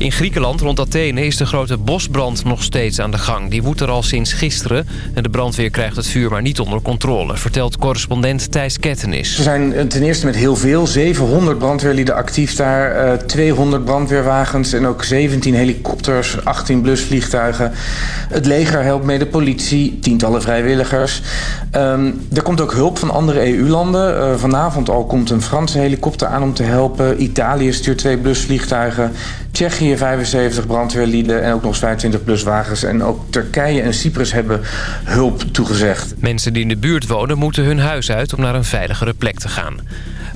In Griekenland rond Athene is de grote bosbrand nog steeds aan de gang. Die woedt er al sinds gisteren en de brandweer krijgt het vuur maar niet onder controle... vertelt correspondent Thijs Kettenis. We zijn ten eerste met heel veel, 700 brandweerlieden actief daar... 200 brandweerwagens en ook 17 helikopters, 18 blusvliegtuigen. Het leger helpt mee, de politie, tientallen vrijwilligers. Um, er komt ook hulp van andere EU-landen. Uh, vanavond al komt een Franse helikopter aan om te helpen. Italië stuurt twee blusvliegtuigen. Tsjechië 75 brandweerlieden en ook nog 25 pluswagens. En ook Turkije en Cyprus hebben hulp toegezegd. Mensen die in de buurt wonen moeten hun huis uit om naar een veiligere plek te gaan.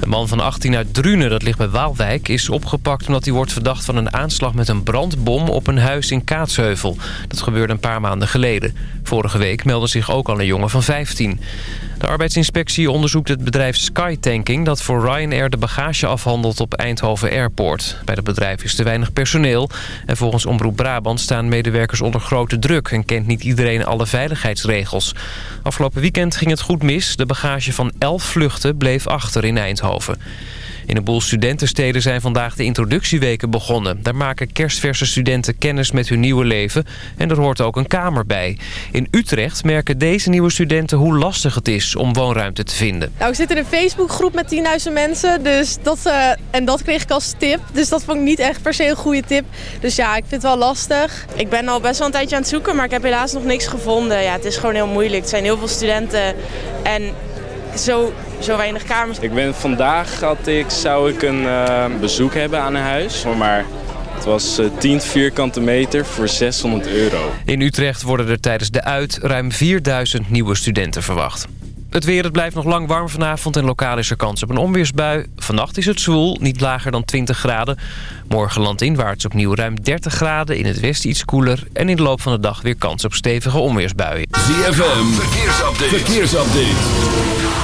Een man van 18 uit Drunen, dat ligt bij Waalwijk, is opgepakt omdat hij wordt verdacht van een aanslag met een brandbom op een huis in Kaatsheuvel. Dat gebeurde een paar maanden geleden. Vorige week meldde zich ook al een jongen van 15. De arbeidsinspectie onderzoekt het bedrijf Skytanking... dat voor Ryanair de bagage afhandelt op Eindhoven Airport. Bij het bedrijf is te weinig personeel. En volgens Omroep Brabant staan medewerkers onder grote druk... en kent niet iedereen alle veiligheidsregels. Afgelopen weekend ging het goed mis. De bagage van 11 vluchten bleef achter in Eindhoven. In een boel studentensteden zijn vandaag de introductieweken begonnen. Daar maken kerstverse studenten kennis met hun nieuwe leven en er hoort ook een kamer bij. In Utrecht merken deze nieuwe studenten hoe lastig het is om woonruimte te vinden. Nou, ik zit in een Facebookgroep met 10.000 mensen dus dat, uh, en dat kreeg ik als tip. Dus dat vond ik niet echt per se een goede tip. Dus ja, ik vind het wel lastig. Ik ben al best wel een tijdje aan het zoeken, maar ik heb helaas nog niks gevonden. Ja, het is gewoon heel moeilijk. Er zijn heel veel studenten en zo, zo weinig kamers. Ik ben vandaag had ik, zou ik een uh, bezoek hebben aan een huis. Maar het was uh, 10 vierkante meter voor 600 euro. In Utrecht worden er tijdens de uit ruim 4000 nieuwe studenten verwacht. Het weer, het blijft nog lang warm vanavond en lokaal is er kans op een onweersbui. Vannacht is het zwoel, niet lager dan 20 graden. Morgen landinwaarts opnieuw ruim 30 graden, in het westen iets koeler... en in de loop van de dag weer kans op stevige onweersbuien. ZFM, verkeersupdate. verkeersupdate.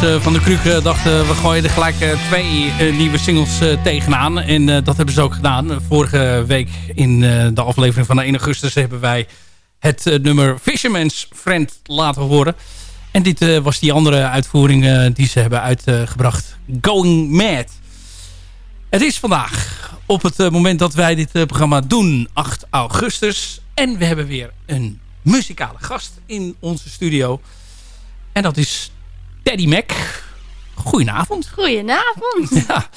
Jongens van de Kruik dachten we gooien er gelijk twee nieuwe singles tegenaan. En dat hebben ze ook gedaan. Vorige week in de aflevering van 1 augustus hebben wij het nummer Fisherman's Friend laten horen. En dit was die andere uitvoering die ze hebben uitgebracht. Going Mad. Het is vandaag op het moment dat wij dit programma doen, 8 augustus. En we hebben weer een muzikale gast in onze studio. En dat is Teddy Mac. Goedenavond. Goedenavond. Ja.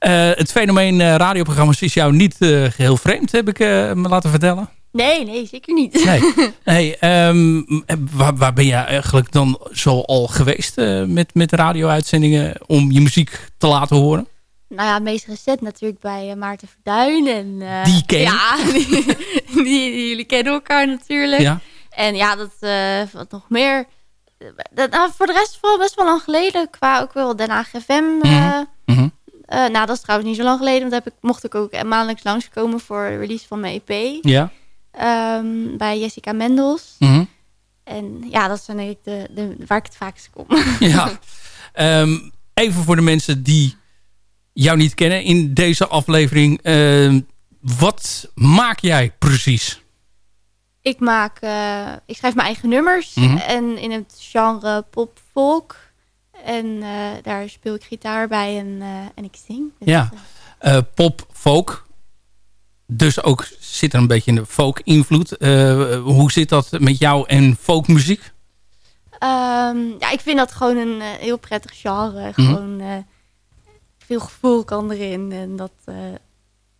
Uh, het fenomeen uh, radioprogramma's is jou niet uh, geheel vreemd, heb ik me laten vertellen. Nee, nee, zeker niet. Nee. hey, um, waar, waar, ben je eigenlijk dan zo al geweest met, met radio-uitzendingen om je muziek te laten horen? Nou ja, meest recent natuurlijk bij Maarten Verduin. En, die ken Ja, die, die, die, jullie kennen elkaar natuurlijk. Ja. En ja, dat, wat nog meer nou, voor de rest vooral best wel lang geleden. Qua ook wel Den Haag FM. Mm -hmm. uh, nou, dat is trouwens niet zo lang geleden. Want heb ik, mocht ik ook maandelijks langskomen voor de release van mijn EP. Ja. Um, bij Jessica Mendels. Mm -hmm. En ja, dat zijn denk ik de, de, waar ik het vaakst kom. Ja. um, even voor de mensen die jou niet kennen in deze aflevering. Uh, wat maak jij precies? Ik maak, uh, ik schrijf mijn eigen nummers Mhm. mm -hmm. en in het genre pop folk. En uh, daar speel ik gitaar bij en, uh, en ik zing. Dus ja, pop folk. Dus ook zit er een beetje in de folk invloed. hoe zit dat met jou en folkmuziek? Um, ja, ik vind dat gewoon een heel prettig genre. Mhm. Gewoon veel gevoel kan erin en dat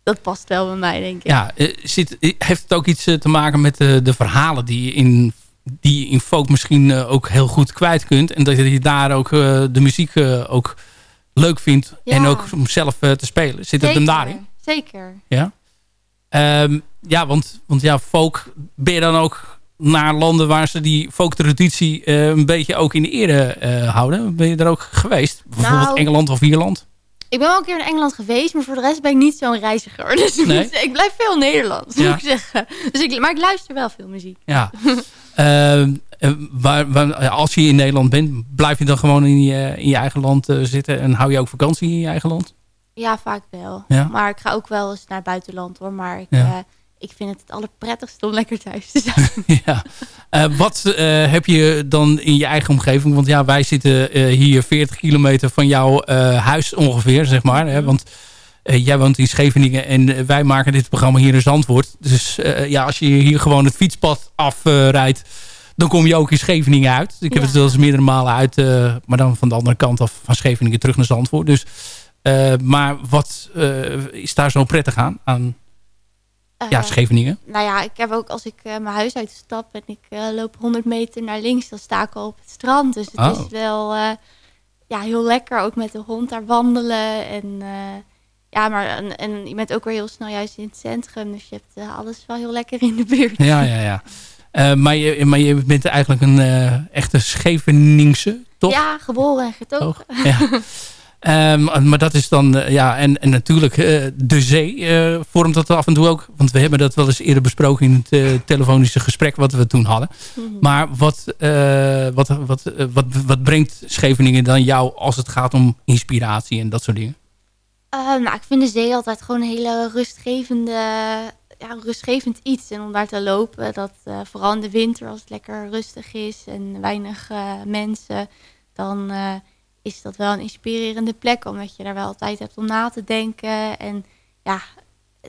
dat past wel bij mij, denk ik. Ja, zit, heeft het ook iets te maken met de, de verhalen die je in, die je in folk misschien ook heel goed kwijt kunt. En dat je daar ook de muziek ook leuk vindt. Ja. En ook om zelf te spelen. Zit het hem daarin? Zeker. Ja, um, ja want, want ja, folk ben je dan ook naar landen waar ze die folk-traditie een beetje ook in de ere houden. Ben je daar ook geweest? Bijvoorbeeld nou, Engeland of Ierland? Ik ben wel een keer in Engeland geweest, maar voor de rest ben ik niet zo'n reiziger. Dus nee? ik blijf veel Nederlands, ja. moet ik zeggen. Dus ik, maar ik luister wel veel muziek. Ja. uh, waar, waar, als je in Nederland bent, blijf je dan gewoon in je, in je eigen land uh, zitten en hou je ook vakantie in je eigen land? Ja, vaak wel. Ja? Maar ik ga ook wel eens naar het buitenland hoor. Maar ik, ja. Uh, ik vind het het allerprettigste om lekker thuis te zijn. ja. Uh, wat uh, heb je dan in je eigen omgeving? Want ja, wij zitten hier 40 kilometer van jouw huis ongeveer, zeg maar. Hè? Want jij woont in Scheveningen en wij maken dit programma hier in Zandvoort. Dus ja, als je hier gewoon het fietspad afrijdt, dan kom je ook in Scheveningen uit. Ik heb Ja. het wel eens meerdere malen uit, maar dan van de andere kant af van Scheveningen terug naar Zandvoort. Dus, maar wat is daar zo prettig aan? aan ja, Uh, Scheveningen. nou ja, ik heb ook als ik uh, mijn huis uitstap en ik uh, loop 100 meter naar links, dan sta ik al op het strand. Dus het Oh. is wel uh, ja, heel lekker ook met de hond daar wandelen. En, ja, maar en, en je bent ook weer heel snel juist in het centrum. Dus je hebt uh, alles wel heel lekker in de buurt. Ja, ja, ja. Uh, maar, je, maar je bent eigenlijk een uh, echte Scheveningse, toch? Ja, geboren en getogen. Oh, ja. Um, maar dat is dan, uh, ja, en, en natuurlijk uh, de zee uh, vormt dat af en toe ook. Want we hebben dat wel eens eerder besproken in het telefonische gesprek wat we toen hadden. Mhm. Mm -hmm. Maar wat, wat, wat, wat, wat brengt Scheveningen dan jou als het gaat om inspiratie en dat soort dingen? nou, ik vind de zee altijd gewoon een hele rustgevende, ja, rustgevend iets. En om daar te lopen, dat vooral in de winter als het lekker rustig is en weinig mensen, dan is dat wel een inspirerende plek. Omdat je daar wel tijd hebt om na te denken. En ja,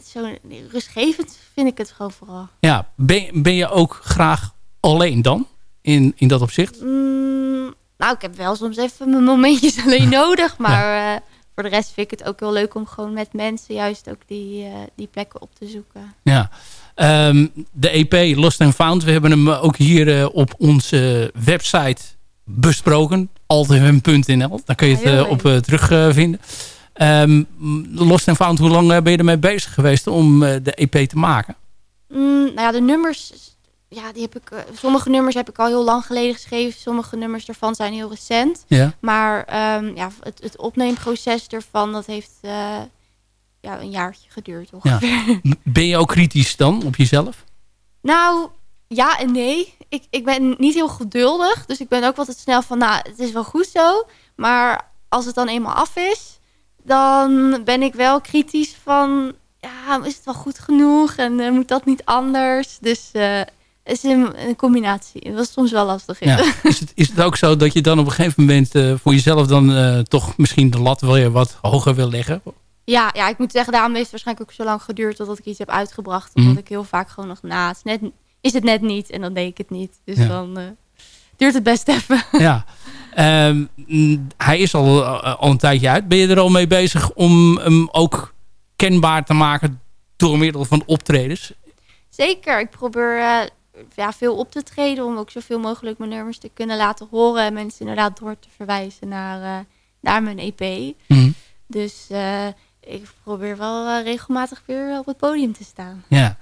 zo rustgevend vind ik het gewoon vooral. Ja, ben, ben je ook graag alleen dan? In, in dat opzicht? Mm, nou, ik heb wel soms even mijn momentjes alleen nodig. Maar ja. uh, voor de rest vind ik het ook wel leuk om gewoon met mensen juist ook die, uh, die plekken op te zoeken. Ja. Um, de EP Lost and Found, we hebben hem ook hier uh, op onze website besproken. altvm.nl. Daar kun je het ja, uh, op uh, terugvinden. Um, Lost and Found, hoe lang ben je ermee bezig geweest om de EP te maken? Mm, nou ja, de nummers... Ja, die heb ik, sommige nummers heb ik al heel lang geleden geschreven. Sommige nummers daarvan zijn heel recent. Ja. Maar um, ja, het, het opneemproces ervan, dat heeft ja, een jaartje geduurd ongeveer. Ja. Ben je ook kritisch dan op jezelf? Nou, ja en nee. Ik, ik ben niet heel geduldig. Dus ik ben ook altijd snel van, nou, het is wel goed zo. Maar als het dan eenmaal af is, dan ben ik wel kritisch van... Ja, is het wel goed genoeg? En uh, moet dat niet anders? Dus uh, het is een, een combinatie. Dat is soms wel lastig. Ja. Is, het, is het ook zo dat je dan op een gegeven moment uh, voor jezelf dan toch misschien de lat weer wat hoger wil leggen? Ja, ja, ik moet zeggen, daarom heeft het waarschijnlijk ook zo lang geduurd totdat ik iets heb uitgebracht. Omdat mm. ik heel vaak gewoon nog na, het net, is het net niet en dan deed ik het niet. Dus ja. dan uh, duurt het best even. Ja, um, hij is al, uh, al een tijdje uit. Ben je er al mee bezig om hem ook kenbaar te maken door middel van optredens? Zeker, ik probeer uh, ja, veel op te treden om ook zoveel mogelijk mijn nummers te kunnen laten horen. En mensen inderdaad door te verwijzen naar, naar mijn EP. Mm. Dus ik probeer wel regelmatig weer op het podium te staan. Ja.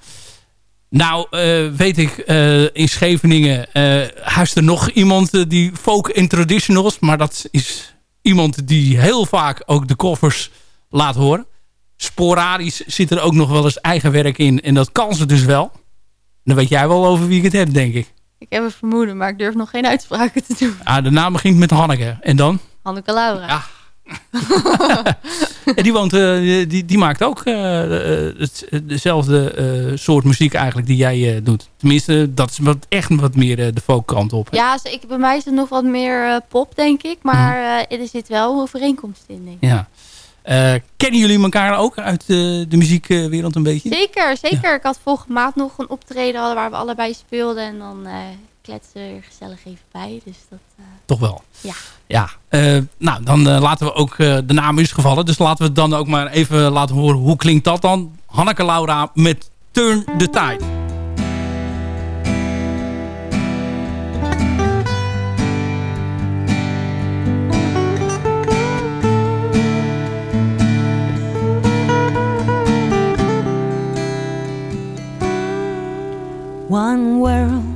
Nou, uh, weet ik, uh, in Scheveningen uh, huist er nog iemand die folk en traditionals. Maar dat is iemand die heel vaak ook de koffers laat horen. Sporadisch zit er ook nog wel eens eigen werk in. En dat kan ze dus wel. Dan weet jij wel over wie ik het heb, denk ik. Ik heb een vermoeden, maar ik durf nog geen uitspraken te doen. Ah, de naam begint met Hanneke. En dan? Hanneke Laura. Ja, en die, woont, uh, die, die maakt ook uh, het, dezelfde uh, soort muziek eigenlijk die jij doet. Tenminste, dat is wat, echt wat meer de folkkant op. Hè? Ja, ik, bij mij is het nog wat meer pop, denk ik. Maar mm. er zit wel overeenkomst in, denk ik. Ja. kennen jullie elkaar ook uit de muziekwereld een beetje? Zeker, zeker. Ik had volgende maand nog een optreden waar we allebei speelden. En dan kletsen er gezellig even bij. Dus dat, Toch wel? Ja. Ja, uh, nou dan uh, laten we ook uh, de naam is gevallen. Dus laten we het dan ook maar even laten horen. Hoe klinkt dat dan? Hanneke Laura met Turn the Tide. One world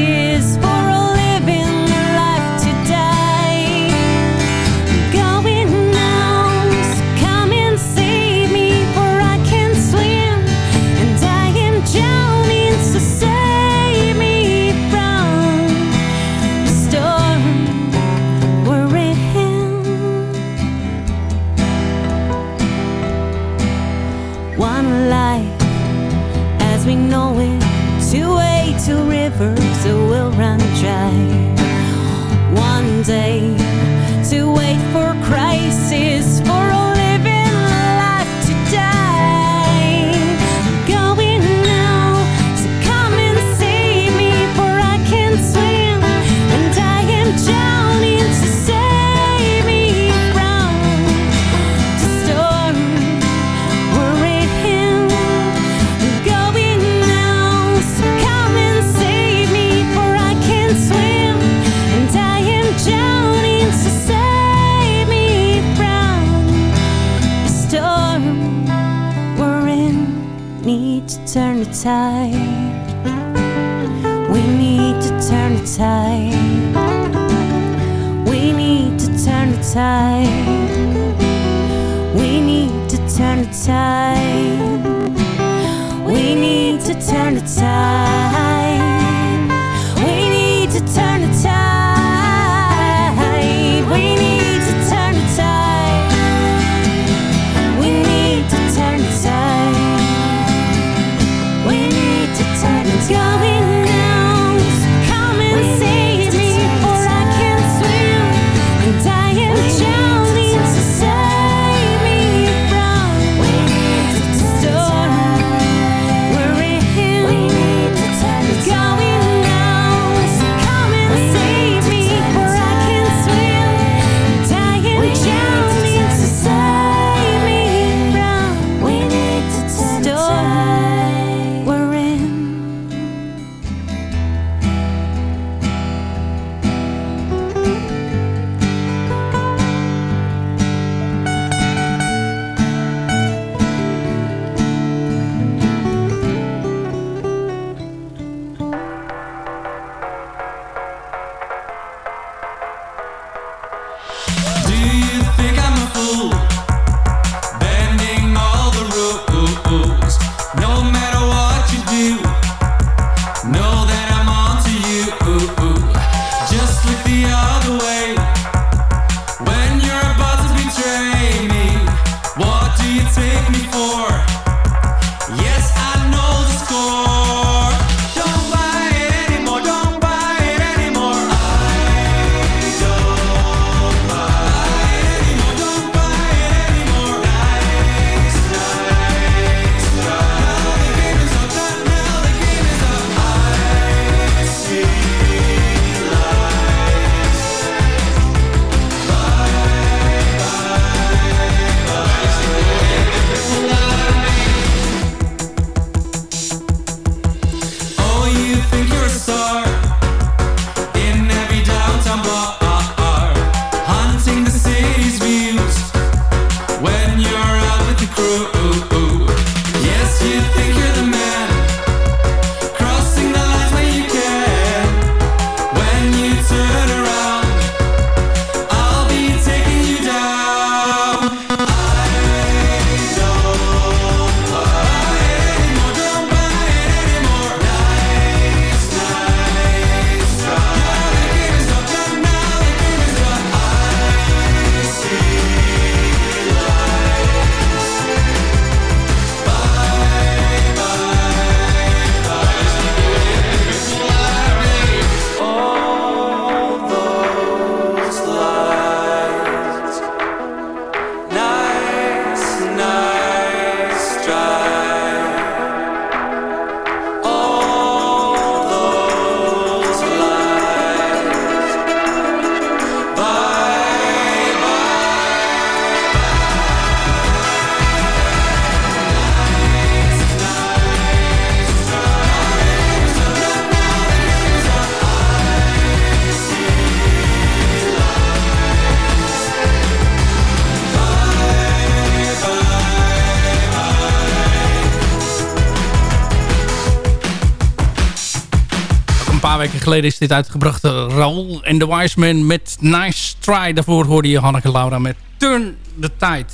geleden is dit uitgebracht. Raoul en The Wise Man met Nice Try. Daarvoor hoorde je Hanneke Laura met Turn the Tide.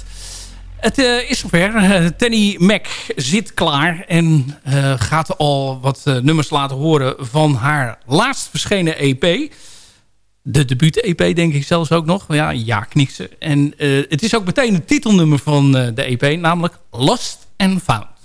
Het uh, is zover. Uh, Tenny Mac zit klaar en uh, gaat al wat nummers laten horen van haar laatst verschenen EP. De debuut-EP denk ik zelfs ook nog. Ja, ja kniksen. En het is ook meteen het titelnummer van de EP, namelijk Lost and Found.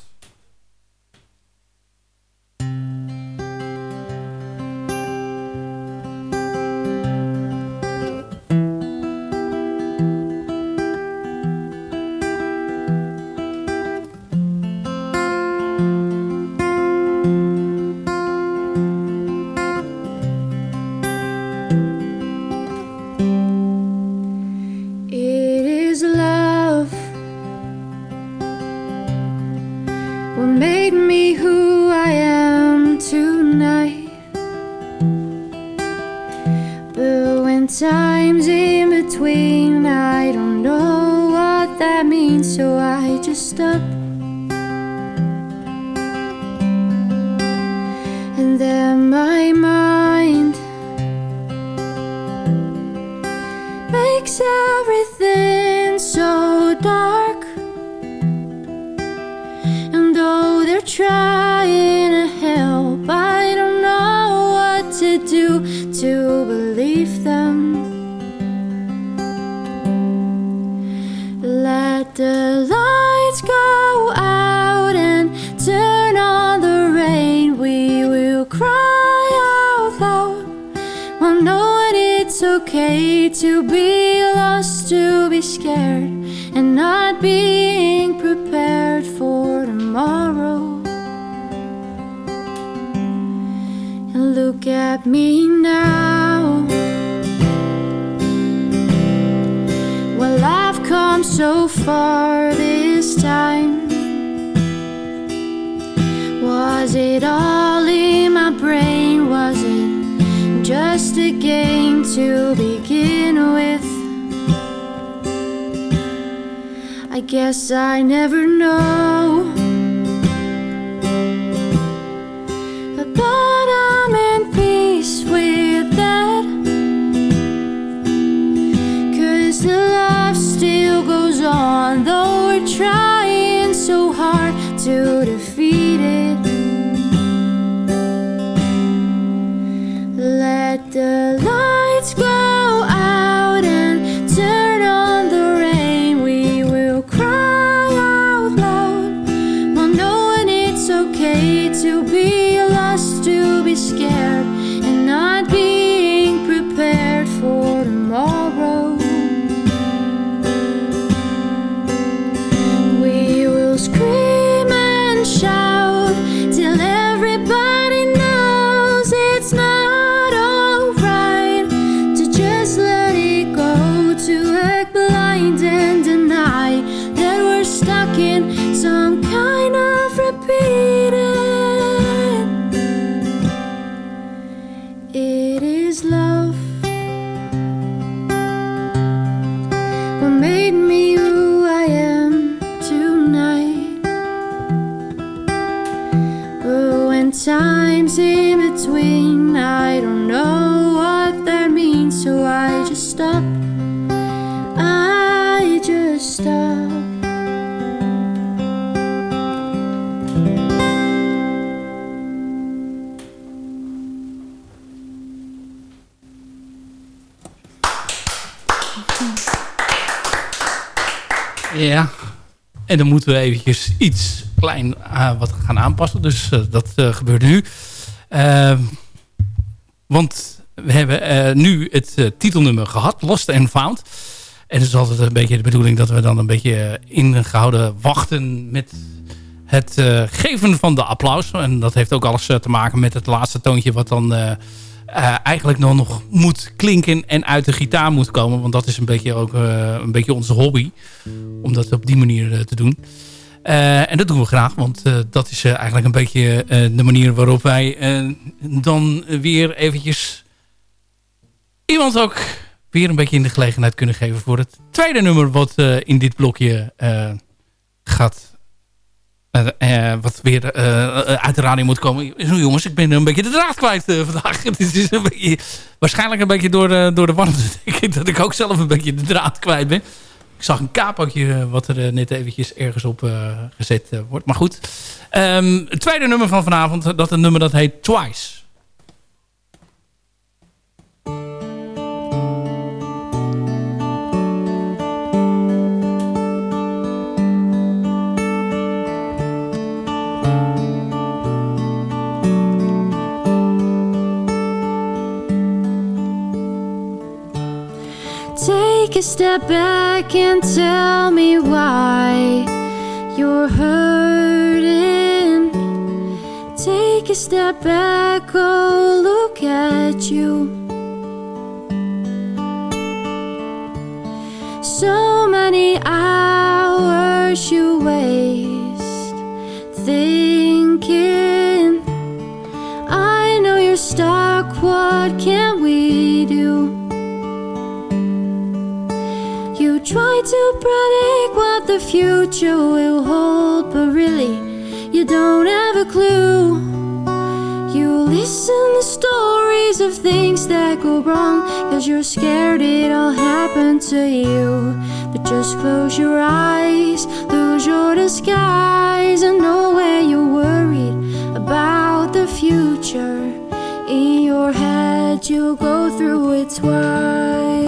The life still goes on, though we're trying so hard to defeat we eventjes iets klein uh, wat gaan aanpassen. Dus uh, dat uh, gebeurt nu. Ehm, want we hebben nu het titelnummer gehad. Lost and Found. En het is altijd een beetje de bedoeling dat we dan een beetje ingehouden wachten met het geven van de applaus. En dat heeft ook alles te maken met het laatste toontje wat dan eigenlijk nog, moet klinken en uit de gitaar moet komen. Want dat is een beetje ook uh, een beetje onze hobby. Om dat op die manier uh, te doen. en dat doen we graag. Want dat is eigenlijk een beetje de manier waarop wij dan weer eventjes iemand ook weer een beetje in de gelegenheid kunnen geven voor het tweede nummer wat in dit blokje gaat wat weer uit de radio moet komen. Zo jongens, ik ben een beetje de draad kwijt vandaag. Het is een beetje, waarschijnlijk een beetje door, door de warmte. denk ik dat ik ook zelf een beetje de draad kwijt ben. Ik zag een kapotje wat er net eventjes ergens op gezet wordt. Maar goed. Um, het tweede nummer van vanavond, dat een nummer dat heet Twice. Step back and tell me why you're hurting. Take a step back, oh, look at you. So many hours you waste thinking. I know you're stuck, what can we do? Try to predict what the future will hold, but really, you don't have a clue. You listen to stories of things that go wrong, cause you're scared it all happened to you. But just close your eyes, lose your disguise, and know where you're worried about the future. In your head, you'll go through it twice.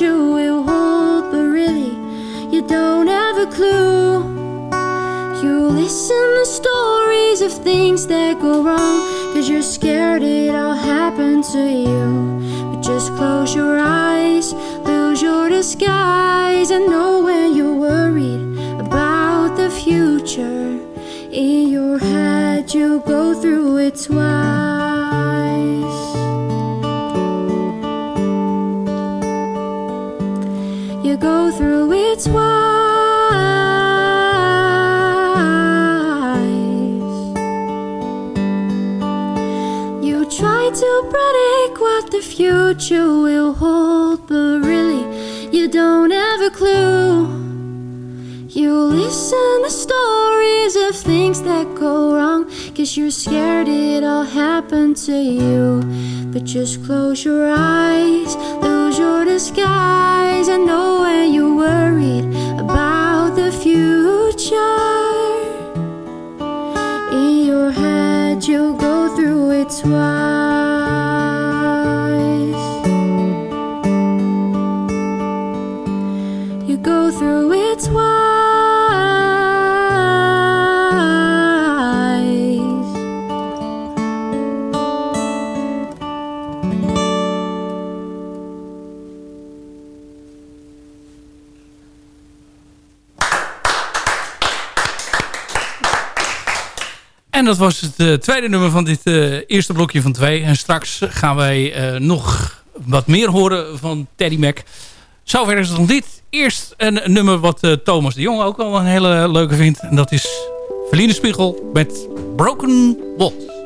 Future will hold, but really, you don't have a clue. You listen to stories of things that go wrong, cause you're scared it all happened to you. But just close your eyes, lose your disguise, and know when you're worried about the future. In your head, you go through it twice. Future will hold, but really, you don't have a clue. You listen to stories of things that go wrong, cause you're scared it all happened to you. But just close your eyes, lose your disguise, and know when you're worried about the future. In your head, you'll go through it twice. Dat was het eh, tweede nummer van dit eh, eerste blokje van twee. En straks gaan wij eh, nog wat meer horen van Teddy Mac. Zover is het nog dit. Eerst een, nummer wat Thomas de Jong ook wel een hele leuke vindt. En dat is Verliende Spiegel met Broken Walls.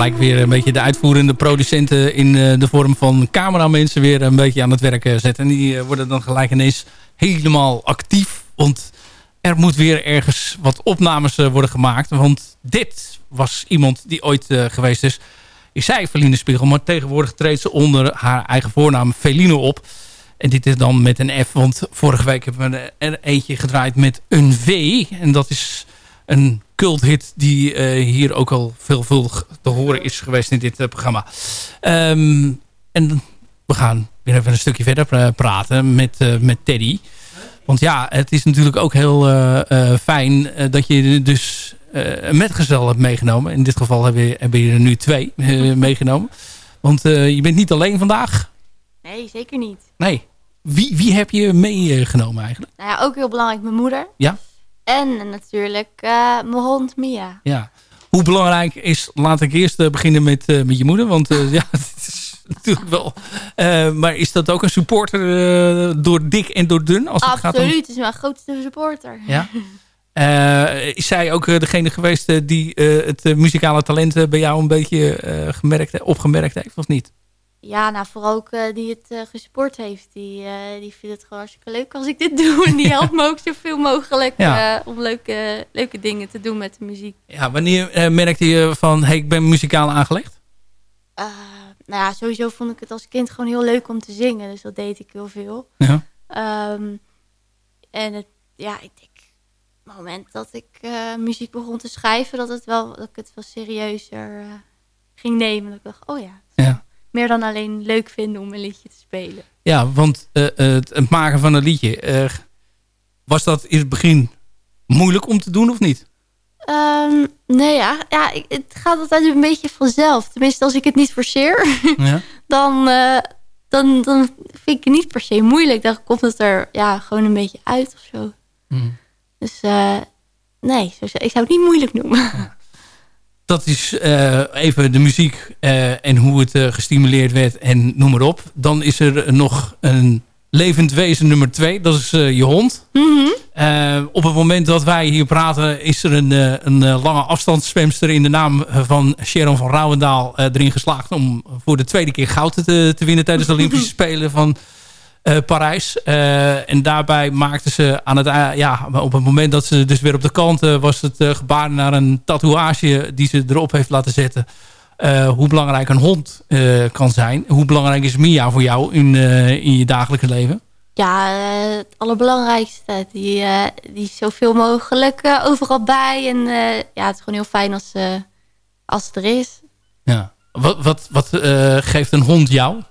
Gelijk weer een beetje de uitvoerende producenten in eh, de vorm van cameramensen weer een beetje aan het werk eh, zetten. En die eh, worden dan gelijk ineens helemaal actief. Want er moet weer ergens wat opnames worden gemaakt. Want dit was iemand die ooit geweest is. Ik zei Feline Spiegel, maar tegenwoordig treedt ze onder haar eigen voornaam Feline op. En dit is dan met een F, want vorige week hebben we er eentje gedraaid met een V. En dat is een culthit die eh, hier ook al veelvuldig te horen is geweest in dit eh, programma. Ehm, en we gaan weer even een stukje verder pra- praten met, eh, met Teddy. Want ja, het is natuurlijk ook heel eh, eh, fijn eh, dat je dus eh, een metgezel hebt meegenomen. In dit geval heb je, heb je er nu twee eh, meegenomen. Want eh, je bent niet alleen vandaag. Nee, zeker niet. Nee. Wie, wie heb je meegenomen eigenlijk? Nou ja, ook heel belangrijk mijn moeder. Ja? En natuurlijk eh, mijn hond Mia. Ja. Hoe belangrijk is, laat ik eerst eh, beginnen met, eh, met je moeder. Want ja, het is natuurlijk wel... maar is dat ook een supporter door dik en door dun? Als het gaat om, Absoluut, is mijn grootste supporter. Ja? Is zij ook degene geweest die het muzikale talent bij jou een beetje gemerkt, opgemerkt heeft, of niet? Ja, nou vooral ook eh, die het eh, gesupport heeft. Die, eh, die vindt het gewoon hartstikke leuk als ik dit doe. En die helpt me ook zoveel mogelijk Ja. om leuke, leuke dingen te doen met de muziek. Ja, wanneer merkte je van, hey, ik ben muzikaal aangelegd? Nou ja, sowieso vond ik het als kind gewoon heel leuk om te zingen. Dus dat deed ik heel veel. Ja. Ehm, en het, ja, ik denk, het moment dat ik muziek begon te schrijven, dat, het wel, dat ik het wel serieuzer ging nemen. Dat ik dacht, oh Ja. Meer dan alleen leuk vinden om een liedje te spelen. Ja, want eh, het, het maken van een liedje, was dat in het begin moeilijk om te doen of niet? Ehm, nee, ja, ja, ik- het gaat altijd een beetje vanzelf. Tenminste, als ik het niet forceer, Ja. dan, eh, dan, dan vind ik het niet per se moeilijk. Dan komt het er ja, gewoon een beetje uit of zo. Hmm. Dus nee, ik zou het niet moeilijk noemen. Dat is eh, even de muziek eh, en hoe het eh, gestimuleerd werd en noem maar op. Dan is er nog een levend wezen nummer twee. Dat is je hond. Mhm. Op het moment dat wij hier praten is er een, een lange afstandszwemster in de naam van Sharon van Rouwendaal erin geslaagd om voor de tweede keer goud te, te winnen tijdens de Olympische Spelen van eh, Parijs. Eh, en daarbij maakte ze aan het, ja, op het moment dat ze dus weer op de kant eh, was het gebaar naar een tatoeage die ze erop heeft laten zetten. Hoe belangrijk een hond kan zijn. Hoe belangrijk is Mia voor jou in, in je dagelijks leven? Ja, het allerbelangrijkste. Die, die is zoveel mogelijk overal bij. En ja, het is gewoon heel fijn als, als het er is. Ja. Wat, wat, wat geeft een hond jou?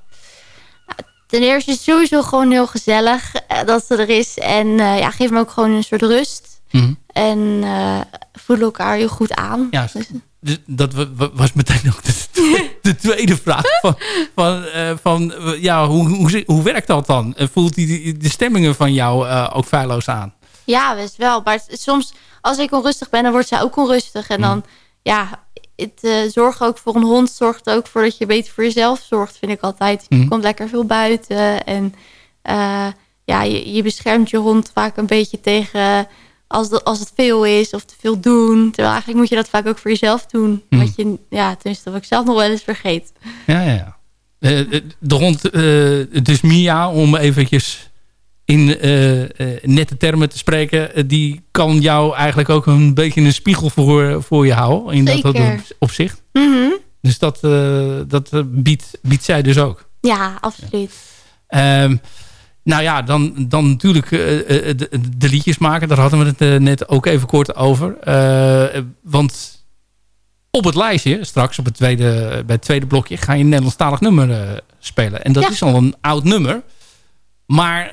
Ten eerste is het sowieso gewoon heel gezellig eh, dat ze er is. En eh, ja, geeft me ook gewoon een soort rust. Mhm. En eh voelen elkaar heel goed aan. Ja, Dus- Dus dat wa- wa- was meteen ook de, de tweede vraag. Van, van, van ja, hoe, hoe, hoe werkt dat dan? Voelt die, de stemmingen van jou ook feilloos aan? Ja, best wel. Maar soms, als ik onrustig ben, dan wordt zij ook onrustig. En dan, ja, het zorgen ook voor een hond zorgt ook voor dat je beter voor jezelf zorgt, vind ik altijd. Je Mhm. komt lekker veel buiten en eh, ja, je, je beschermt je hond vaak een beetje tegen als, de, als het veel is of te veel doen. Terwijl eigenlijk moet je dat vaak ook voor jezelf doen. Mhm. Wat je, ja, tenminste, wat ik zelf nog wel eens vergeet. Ja, ja, ja. Eh, de hond, eh, dus Mia, om eventjes in eh, eh, nette termen te spreken... eh, die kan jou eigenlijk ook een beetje een spiegel voor, voor je houden. In dat Zeker. opzicht. Mhm. Dus dat, dat biedt, biedt zij dus ook. Ja, absoluut. Ehm, nou ja, dan, dan natuurlijk de, de liedjes maken. Daar hadden we het net ook even kort over. Want op het lijstje, straks op het tweede, bij het tweede blokje... ga je een Nederlandstalig nummer spelen. En dat Ja. is al een oud nummer. Maar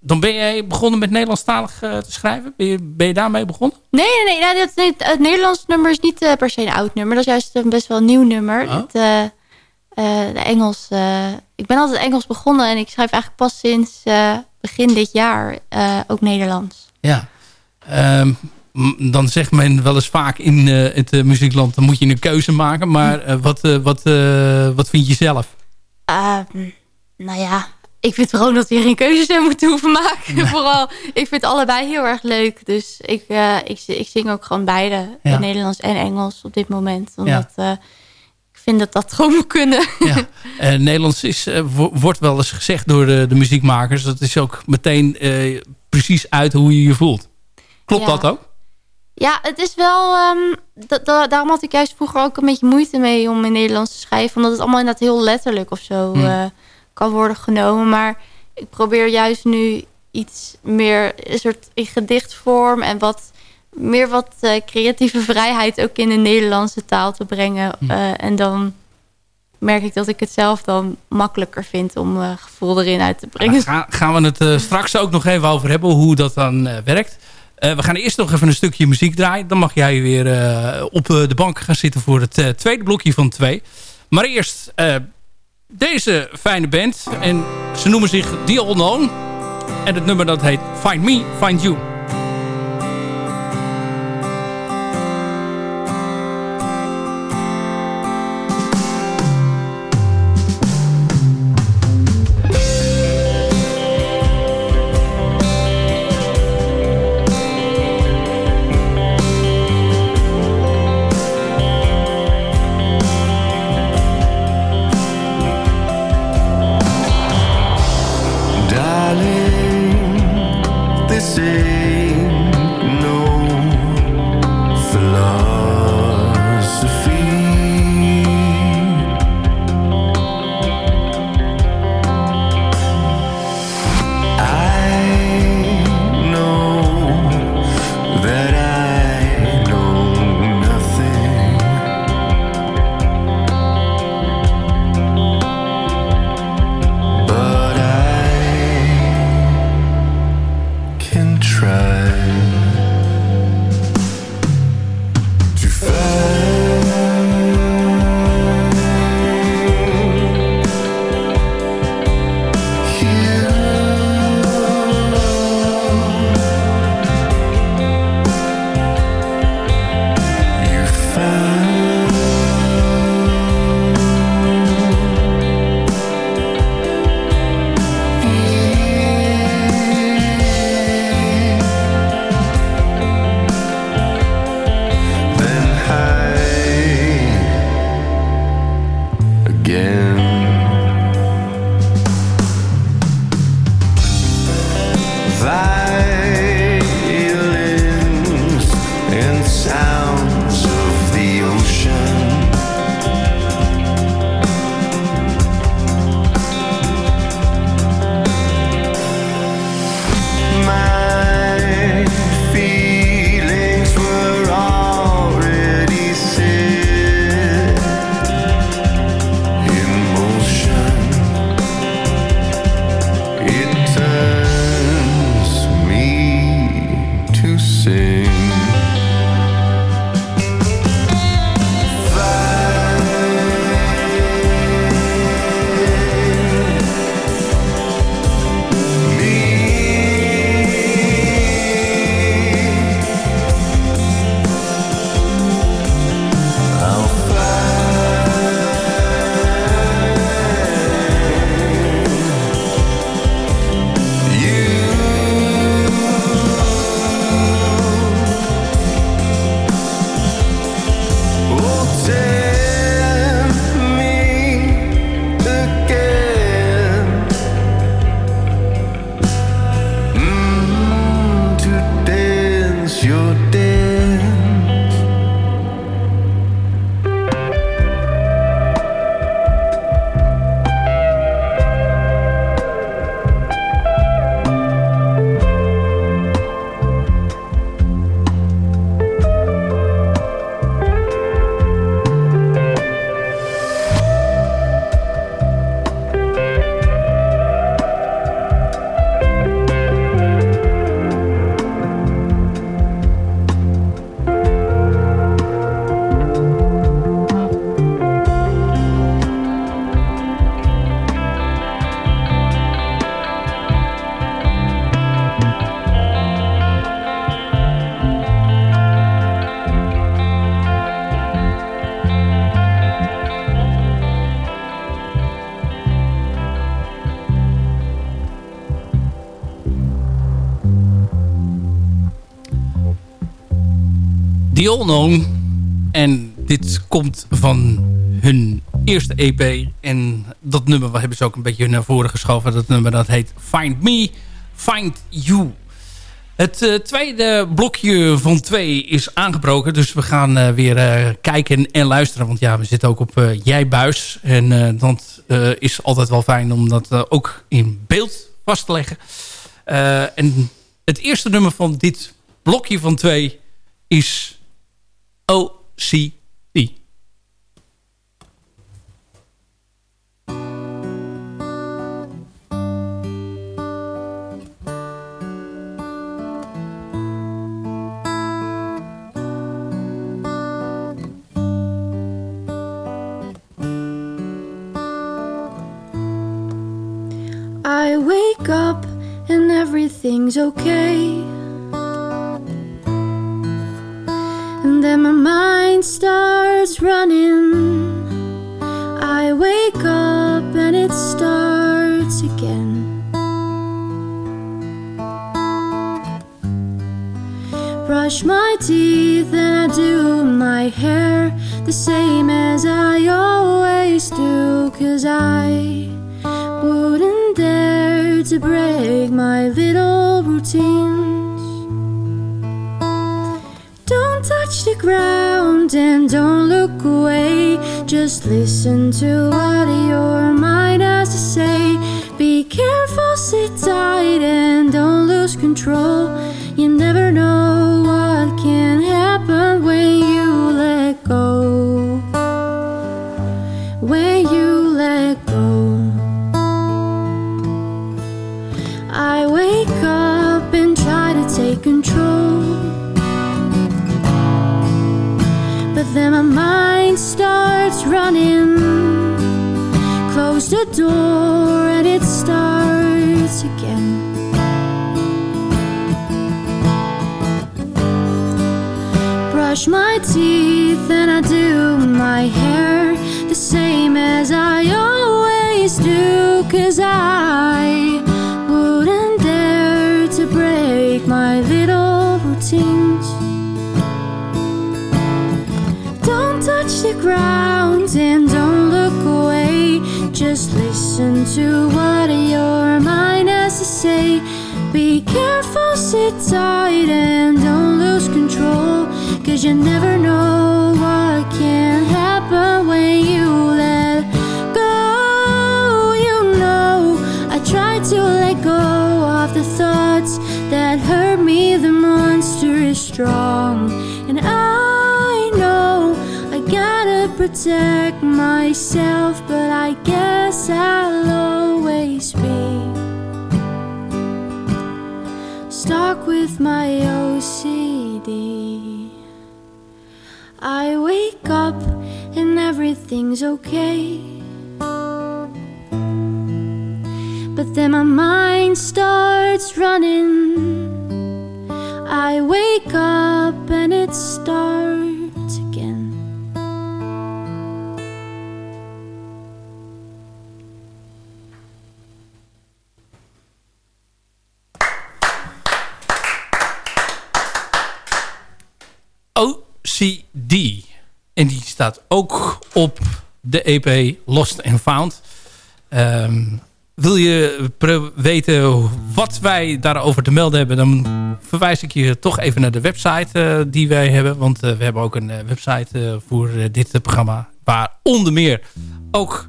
dan ben jij begonnen met Nederlandstalig eh, te schrijven? Ben je, ben je daarmee begonnen? Nee, nee, nee. dat, nee, het Nederlands nummer is niet eh, per se een oud nummer. Dat is juist een best wel een nieuw nummer. Oh. Het, eh, eh, de Engels. eh, ik ben altijd Engels begonnen en ik schrijf eigenlijk pas sinds eh, begin dit jaar ook ook Nederlands. Ja. Ehm, dan zegt men wel eens vaak in eh, het eh, muziekland... dan moet je een keuze maken. Maar eh, wat, eh, wat, eh, wat vind je zelf? Ehm, nou ja, ik vind gewoon dat we geen keuzes hebben moeten hoeven maken. Vooral, ik vind allebei heel erg leuk. Dus ik, eh, ik, ik zing ook gewoon beide. Ja. in Nederlands en Engels op dit moment. Ja. Omdat eh, ik vind dat dat gewoon moet kunnen. Ja. Eh, Nederlands is, wo- wordt wel eens gezegd door de, de muziekmakers. Dat is ook meteen precies uit hoe je je voelt. Klopt dat ook? Ja, het is wel... da- da- daarom had ik juist vroeger ook een beetje moeite mee om in Nederlands te schrijven. Omdat het allemaal inderdaad heel letterlijk of zo Hmm. Kan worden genomen. Maar ik probeer juist nu iets meer een soort in gedichtvorm... en wat meer wat eh, creatieve vrijheid ook in de Nederlandse taal te brengen. Hmm. Eh, en dan merk ik dat ik het zelf dan makkelijker vind om eh, gevoel erin uit te brengen. Ga- gaan we het straks ook nog even over hebben. Hoe dat dan werkt. We gaan eerst nog even een stukje muziek draaien. Dan mag jij weer op de bank gaan zitten voor het tweede blokje van twee. Maar eerst deze fijne band. En ze noemen zich The Unknown. En het nummer dat heet Find Me, Find You. Known. En dit komt van hun eerste EP. En dat nummer hebben ze ook een beetje naar voren geschoven. Dat nummer dat heet Find Me, Find You. Het uh, tweede blokje van twee is aangebroken. Dus we gaan uh, weer uh, kijken en luisteren. Want ja, we zitten ook op Jij Buis. En dat is altijd wel fijn om dat ook in beeld vast te leggen. en het eerste nummer van dit blokje van twee is OCD. I wake up and everything's okay. And then my starts running. I wake up and it starts again. Brush my teeth and I do my hair the same as I always do, cause I wouldn't dare to break my little routines. Just listen to what your mind has to say. Be careful, sit tight, and don't lose control. Door and it starts again. Brush my teeth and I do my hair the same as I always do, cause I wouldn't dare to break my little routines. Don't touch the ground and. Just listen to what your mind has to say. Be careful, sit tight, and don't lose control. Cause you never know what can happen when you let go. You know, I try to let go of the thoughts that hurt me. The monster is strong, and I know I gotta protect myself, but I with my OCD. I wake up and everything's okay. But then my mind starts running. I wake up and it starts OCD. En die staat ook op de EP Lost and Found. Ehm, wil je weten wat wij daarover te melden hebben... dan verwijs ik je toch even naar de website eh, die wij hebben. Want eh, we hebben ook een eh, website voor dit programma... waar onder meer ook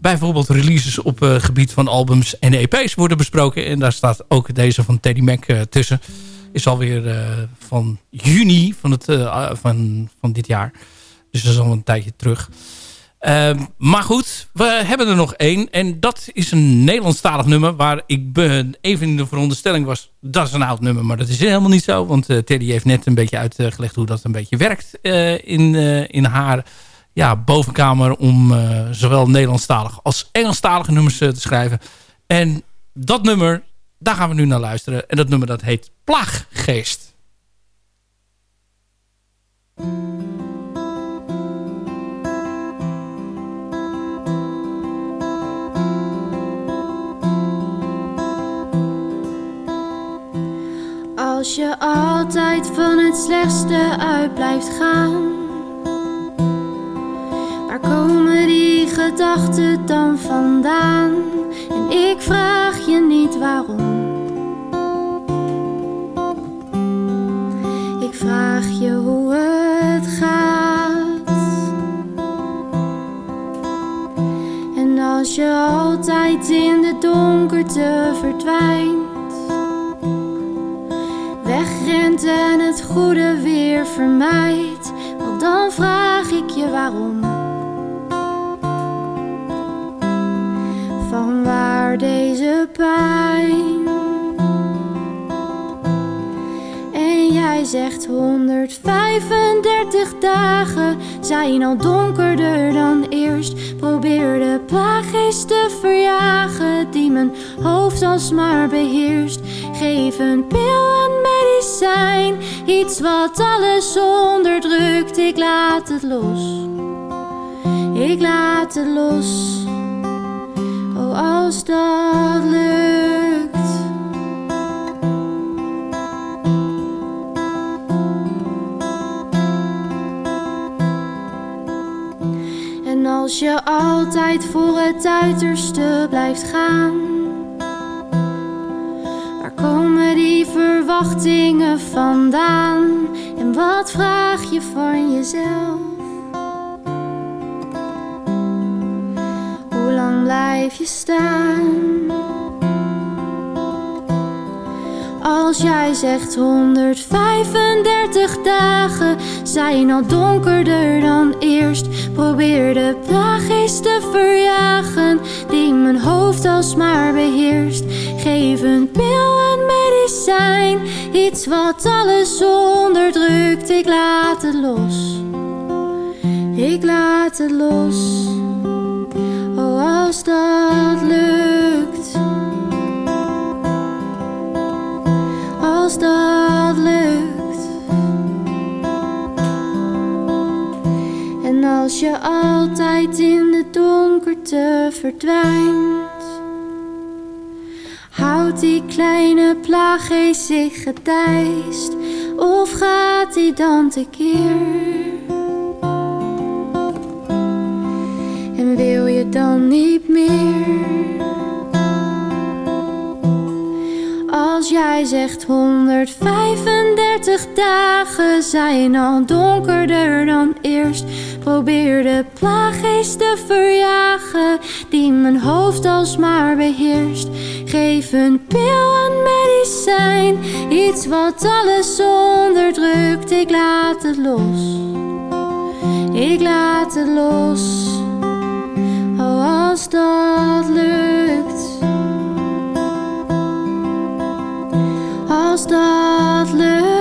bijvoorbeeld releases op het gebied van albums en EP's worden besproken. En daar staat ook deze van Teddy Mac tussen. Is alweer eh, van juni van, het, eh, van, van dit jaar. Dus dat is al een tijdje terug. Ehm, maar goed, we hebben er nog één. En dat is een Nederlandstalig nummer. Waar ik even in de veronderstelling was. Dat is een oud nummer. Maar dat is helemaal niet zo. Want eh, Teddy heeft net een beetje uitgelegd hoe dat een beetje werkt. in, in haar ja, bovenkamer. Om zowel Nederlandstalig als Engelstalige nummers te schrijven. En dat nummer, daar gaan we nu naar luisteren. En dat nummer dat heet Plaaggeest. Als je altijd van het slechtste uit blijft gaan. Waar komen die gedachten dan vandaan? En ik vraag je niet waarom. Ik vraag je hoe het gaat. En als je altijd in de donkerte verdwijnt, wegrent en het goede weer vermijdt, dan vraag ik je waarom. Van waar deze pijn? En jij zegt 135 dagen zijn al donkerder dan eerst. Probeer de plaaggeest te verjagen die mijn hoofd alsmaar beheerst. Geef een pil, een medicijn, iets wat alles onderdrukt. Ik laat het los, ik laat het los. Als dat lukt. En als je altijd voor het uiterste blijft gaan, waar komen die verwachtingen vandaan? En wat vraag je van jezelf? Lang blijf je staan? Als jij zegt 135 dagen zijn al donkerder dan eerst. Probeer de plaaggeest te verjagen die mijn hoofd alsmaar beheerst. Geef een pil, een medicijn, iets wat alles onderdrukt. Ik laat het los, ik laat het los. Als dat lukt. Als dat lukt. En als je altijd in de donkerte verdwijnt, houdt die kleine plaaggeest zich gedijst, of gaat die dan tekeer? Dan niet meer? Als jij zegt 135 dagen zijn al donkerder dan eerst. Probeer de plaaggeest te verjagen die mijn hoofd alsmaar beheerst. Geef een pil, een medicijn, iets wat alles onderdrukt. Ik laat het los, ik laat het los. Als dat lukt. Als dat lukt.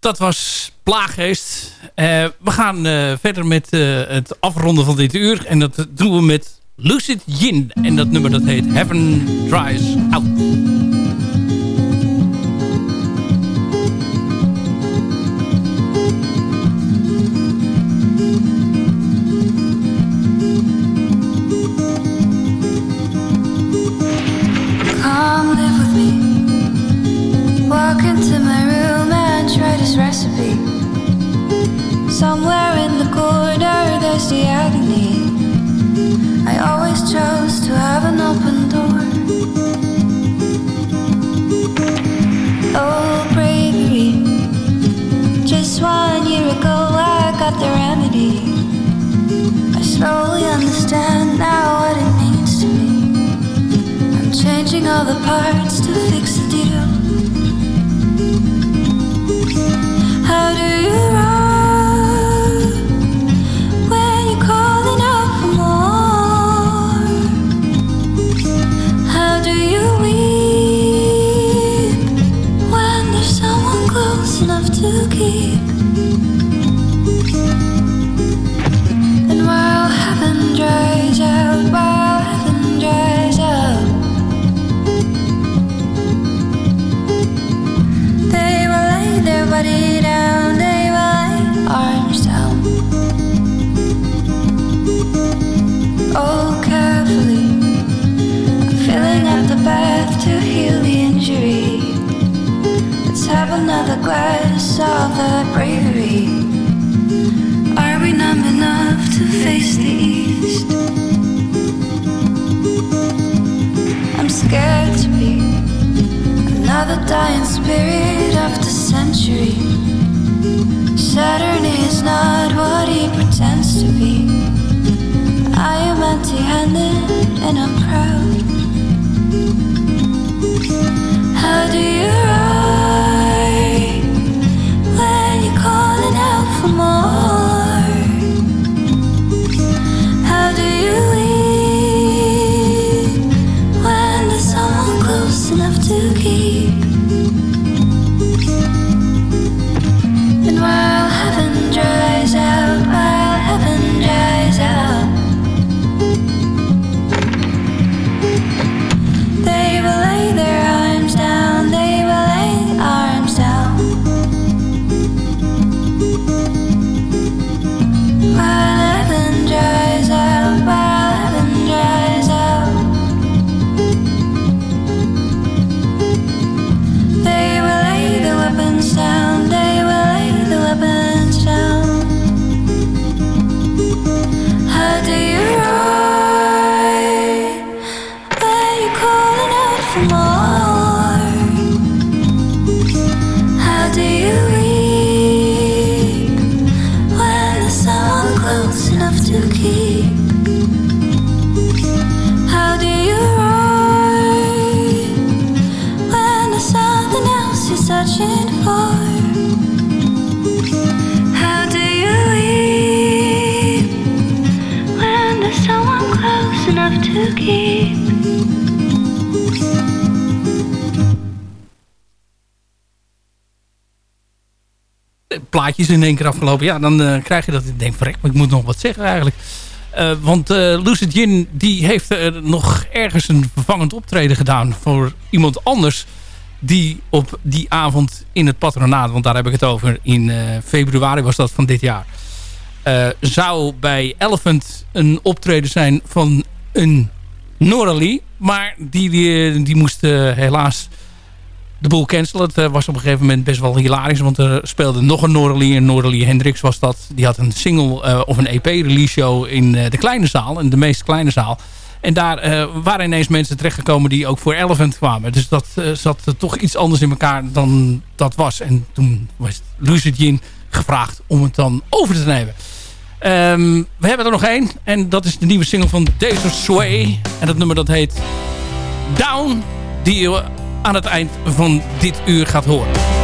Dat was Plaaggeest. Eh, we gaan eh, verder met eh, het afronden van dit uur. En dat doen we met Lucid Yin. En dat nummer dat heet Heaven Dries Out. Live chose to have an open door. Oh, bravery. Just one year ago, I got the remedy. I slowly understand now what it means to me. I'm changing all the parts to fix the deal. How do you heal the injury. Let's have another glass of that bravery. Are we numb enough to face the east? I'm scared to be another dying spirit of the century. Saturn is not what he pretends to be. I am empty handed and I'm proud. How do you searching for? Enough to keep? plaatjes in één keer afgelopen. Ja, dan eh, krijg je dat. Ik denk, verrek, maar ik moet nog wat zeggen eigenlijk. Eh, want eh Lucid Gin die heeft eh, nog ergens een vervangend optreden gedaan voor iemand anders die op die avond in het patronaat, want daar heb ik het over, in eh, februari was dat van dit jaar, eh, zou bij Elephant een optreden zijn van een Noralie, maar die, die, moest eh, helaas de boel cancelen. Het was op een gegeven moment best wel hilarisch. Want er speelde nog een Noralie. En Noralie Hendricks was dat. Die had een single of een EP-release show in de kleine zaal. In de meest kleine zaal. En daar eh, waren ineens mensen terechtgekomen die ook voor Elephant kwamen. Dus dat eh, zat eh, toch iets anders in elkaar dan dat was. En toen was Lucid gevraagd om het dan over te nemen. Ehm, we hebben er nog één. En dat is de nieuwe single van of Sway. En dat nummer dat heet Down. Die je aan het eind van dit uur gaat horen.